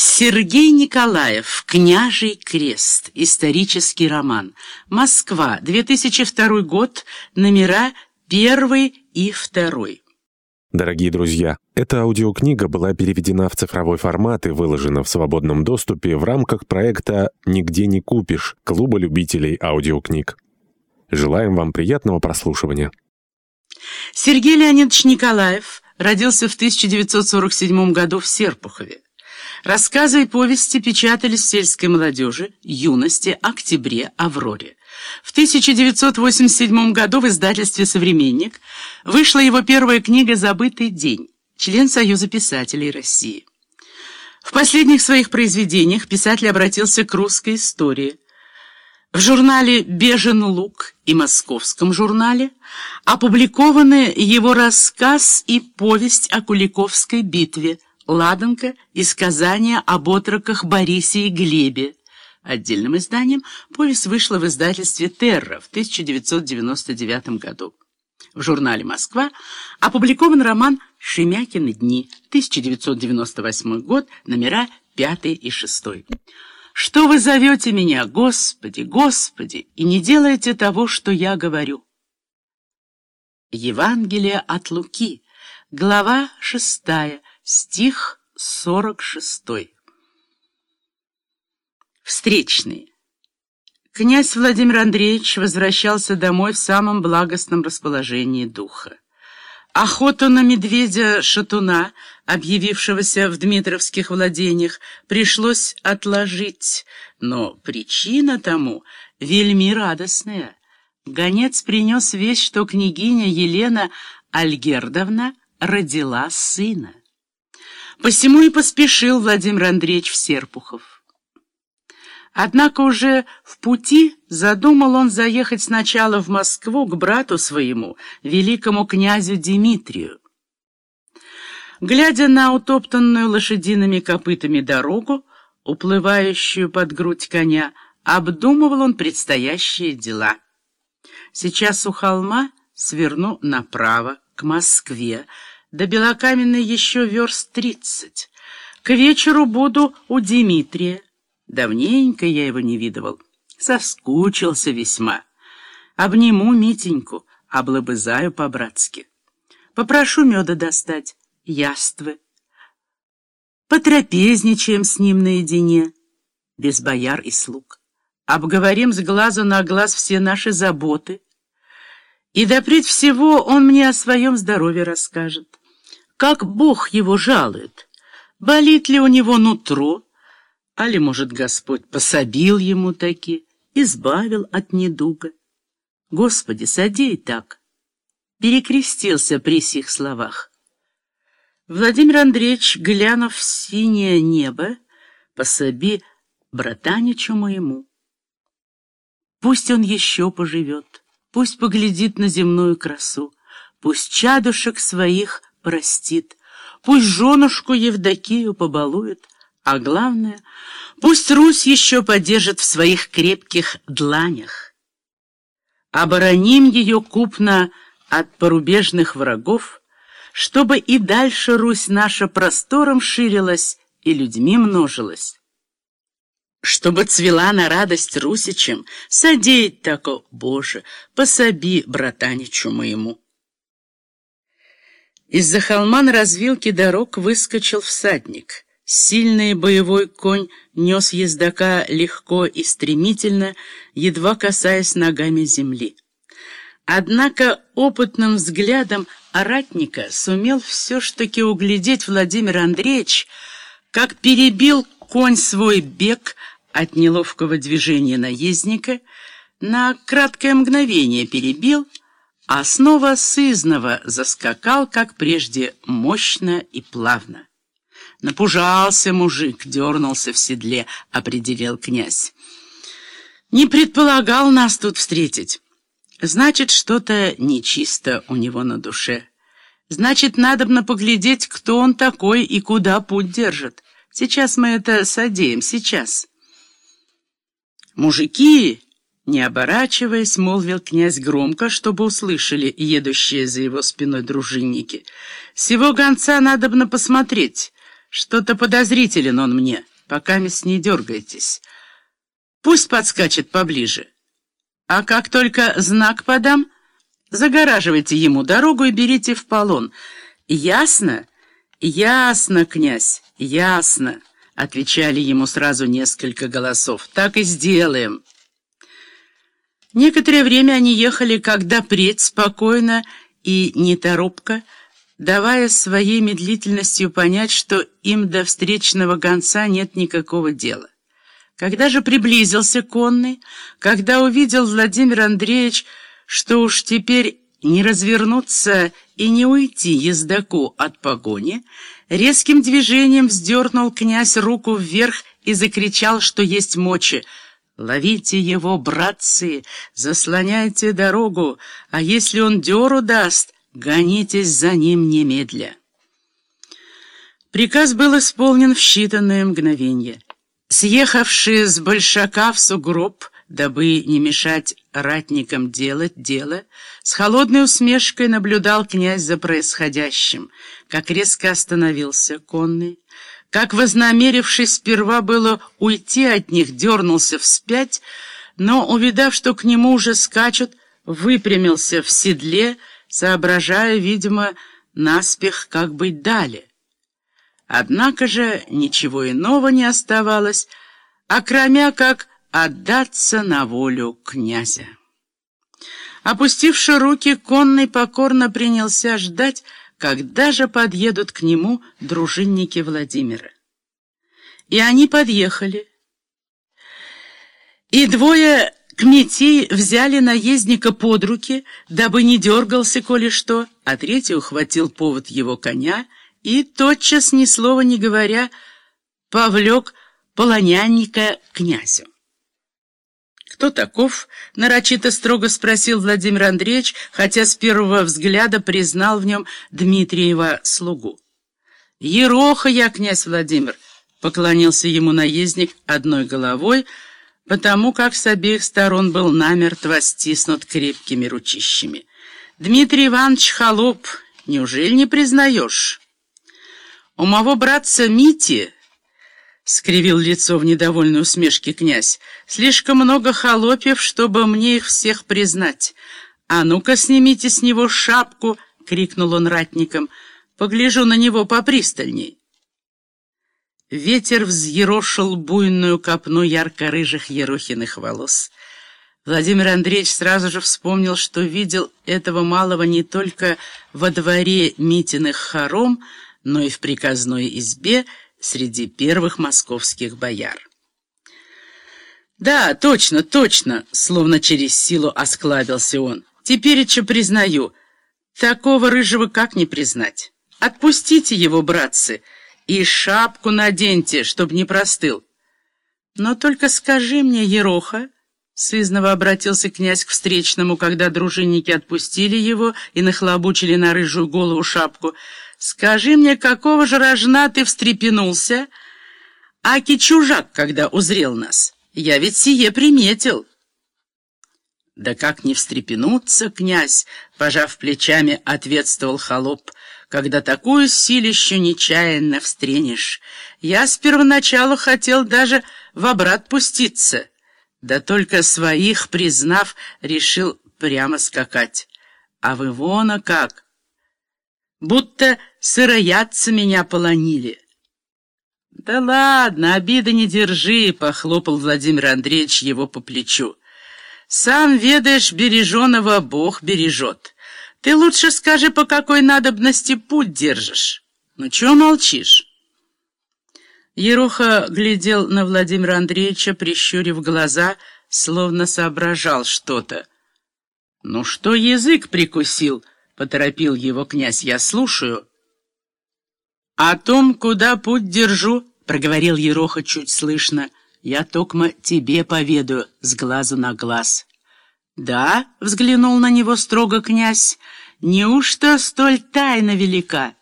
Сергей Николаев «Княжий крест». Исторический роман. Москва. 2002 год. Номера 1 и 2. Дорогие друзья, эта аудиокнига была переведена в цифровой формат и выложена в свободном доступе в рамках проекта «Нигде не купишь» Клуба любителей аудиокниг. Желаем вам приятного прослушивания. Сергей Леонидович Николаев родился в 1947 году в Серпухове. Рассказы и повести печатались в сельской молодежи, юности, октябре, Авроре. В 1987 году в издательстве «Современник» вышла его первая книга «Забытый день», член Союза писателей России. В последних своих произведениях писатель обратился к русской истории. В журнале «Бежен лук» и московском журнале опубликованы его рассказ и повесть о Куликовской битве – «Ладанка» и сказания об отроках Борисе и Глебе. Отдельным изданием повесть вышла в издательстве «Терра» в 1999 году. В журнале «Москва» опубликован роман «Шемякины дни» 1998 год, номера 5 и 6. «Что вы зовете меня, Господи, Господи, и не делаете того, что я говорю?» Евангелие от Луки, глава 6, Стих 46. Встречный. Князь Владимир Андреевич возвращался домой в самом благостном расположении духа. Охоту на медведя-шатуна, объявившегося в Дмитровских владениях, пришлось отложить, но причина тому вельми радостная. Гонец принес весть, что княгиня Елена Альгердовна родила сына. Посему и поспешил Владимир Андреевич в Серпухов. Однако уже в пути задумал он заехать сначала в Москву к брату своему, великому князю Дмитрию. Глядя на утоптанную лошадиными копытами дорогу, уплывающую под грудь коня, обдумывал он предстоящие дела. Сейчас у холма сверну направо, к Москве, до Белокаменной еще верст тридцать. К вечеру буду у Дмитрия. Давненько я его не видывал. Соскучился весьма. Обниму Митеньку, облобызаю по-братски. Попрошу меда достать, яствы. Потрапезничаем с ним наедине, без бояр и слуг. Обговорим с глазу на глаз все наши заботы. И допред всего он мне о своем здоровье расскажет как Бог его жалует. Болит ли у него нутро, али, может, Господь пособил ему таки, избавил от недуга. Господи, содей так. Перекрестился при сих словах. Владимир Андреевич, глянув в синее небо, пособи братаничу моему. Пусть он еще поживет, пусть поглядит на земную красу, пусть чадушек своих простит, пусть женушку Евдокию побалует, а главное, пусть Русь еще подержит в своих крепких дланях. Обороним ее купно от порубежных врагов, чтобы и дальше Русь наша простором ширилась и людьми множилась. Чтобы цвела на радость русичам, содеять тако, Боже, пособи братаничу моему. Из-за холма на развилке дорог выскочил всадник. Сильный боевой конь нес ездока легко и стремительно, едва касаясь ногами земли. Однако опытным взглядом оратника сумел все ж таки углядеть Владимир Андреевич, как перебил конь свой бег от неловкого движения наездника, на краткое мгновение перебил, а снова сызново заскакал, как прежде, мощно и плавно. Напужался мужик, дернулся в седле, определил князь. Не предполагал нас тут встретить. Значит, что-то нечисто у него на душе. Значит, надобно поглядеть, кто он такой и куда путь держит. Сейчас мы это содеем, сейчас. Мужики не оборачиваясь, молвил князь громко, чтобы услышали едущие за его спиной дружинники. «Сего гонца надобно посмотреть. Что-то подозрителен он мне, пока мисс не дергайтесь. Пусть подскачет поближе. А как только знак подам, загораживайте ему дорогу и берите в полон. Ясно? Ясно, князь, ясно, отвечали ему сразу несколько голосов. Так и сделаем. Некоторое время они ехали, когда предь спокойно и неторопко, давая своей медлительностью понять, что им до встречного гонца нет никакого дела. Когда же приблизился конный, когда увидел Владимир Андреевич, что уж теперь не развернуться и не уйти ездаку от погони, резким движением вздернул князь руку вверх и закричал, что есть мочи. «Ловите его, братцы, заслоняйте дорогу, а если он дёру даст, гонитесь за ним немедля». Приказ был исполнен в считанные мгновения. Съехавшие с большака в сугроб, дабы не мешать ратникам делать дело, с холодной усмешкой наблюдал князь за происходящим, как резко остановился конный, как, вознамерившись сперва было уйти от них, дернулся вспять, но, увидав, что к нему уже скачут, выпрямился в седле, соображая, видимо, наспех, как быть далее. Однако же ничего иного не оставалось, окромя как отдаться на волю князя. Опустивши руки, конный покорно принялся ждать, когда же подъедут к нему дружинники Владимира. И они подъехали. И двое кметей взяли наездника под руки, дабы не дергался, коли что, а третий ухватил повод его коня и, тотчас, ни слова не говоря, повлек полонянника князю. «Кто таков?» — нарочито строго спросил Владимир Андреевич, хотя с первого взгляда признал в нем Дмитриева слугу. «Ероха я, князь Владимир!» — поклонился ему наездник одной головой, потому как с обеих сторон был намертво стиснут крепкими ручищами. «Дмитрий Иванович холоп, неужели не признаешь?» «У моего братца Мити...» — скривил лицо в недовольной усмешке князь. «Слишком много холопьев, чтобы мне их всех признать. А ну-ка, снимите с него шапку!» — крикнул он ратникам. «Погляжу на него попристальней». Ветер взъерошил буйную копну ярко-рыжих ерохиных волос. Владимир Андреевич сразу же вспомнил, что видел этого малого не только во дворе Митиных хором, но и в приказной избе среди первых московских бояр. «Да, точно, точно!» — словно через силу осклабился он. «Теперь еще признаю. Такого рыжего как не признать? Отпустите его, братцы, и шапку наденьте, чтоб не простыл. Но только скажи мне, Ероха...» Сызново обратился князь к встречному, когда дружинники отпустили его и нахлобучили на рыжую голову шапку — Скажи мне, какого же рожна ты встрепенулся, аки чужак, когда узрел нас? Я ведь сие приметил. Да как не встрепенуться, князь, пожав плечами, ответствовал холоп, когда такую силищу нечаянно встренешь. Я с первоначала хотел даже в обрат пуститься, да только своих, признав, решил прямо скакать. А вы вон, как будто сыроядцы меня полонили. «Да ладно, обиды не держи», — похлопал Владимир Андреевич его по плечу. «Сам ведаешь, береженого Бог бережет. Ты лучше скажи, по какой надобности путь держишь. Ну, чего молчишь?» Ероха глядел на Владимира Андреевича, прищурив глаза, словно соображал что-то. «Ну что язык прикусил?» Поторопил его князь. «Я слушаю». «О том, куда путь держу», — проговорил Ероха чуть слышно, — «я токмо тебе поведаю с глазу на глаз». «Да?» — взглянул на него строго князь. «Неужто столь тайна велика?»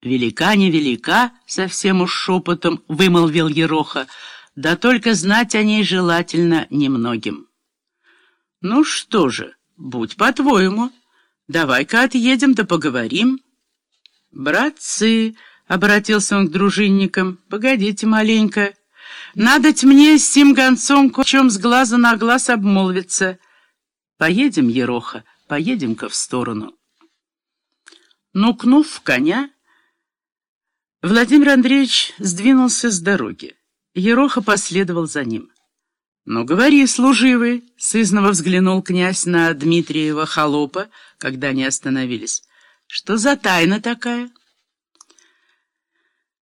«Велика, не велика», — совсем уж шепотом вымолвил Ероха, «да только знать о ней желательно немногим». «Ну что же, будь по-твоему». Давай-ка отъедем да поговорим. Братцы, Обратился он к дружинникам. «Погодите маленько. Надоть мне с сим гонцом кучом с глаза на глаз обмолвиться. Поедем, Ероха, поедем-ка в сторону». Нукнув коня, Владимир Андреевич сдвинулся с дороги. Ероха последовал за ним. «Ну, говори, служивый!» — сызново взглянул князь на Дмитриева холопа, когда они остановились. «Что за тайна такая?»